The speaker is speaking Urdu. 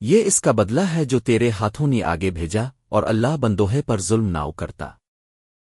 یہ اس کا بدلہ ہے جو تیرے ہاتھوں نے آگے بھیجا اور اللہ بندوہے پر ظلم ناؤ کرتا۔